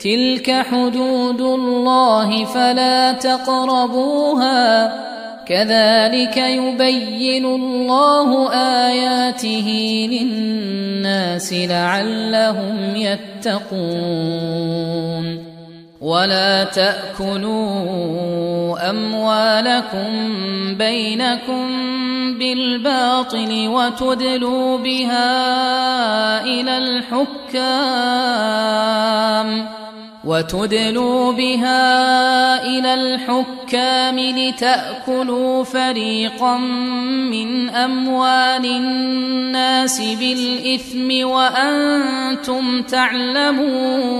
تلك حدود الله فلا تقربوها كذلك يبين الله اياته للناس لعلهم يتقون ولا تاكلوا اموالكم بينكم بالباطل وتدلوا بها إلى الحكام وتدلوا بها إلى الحكام لتأكلوا فريقا من أموال الناس بالإثم وأنتم تعلمون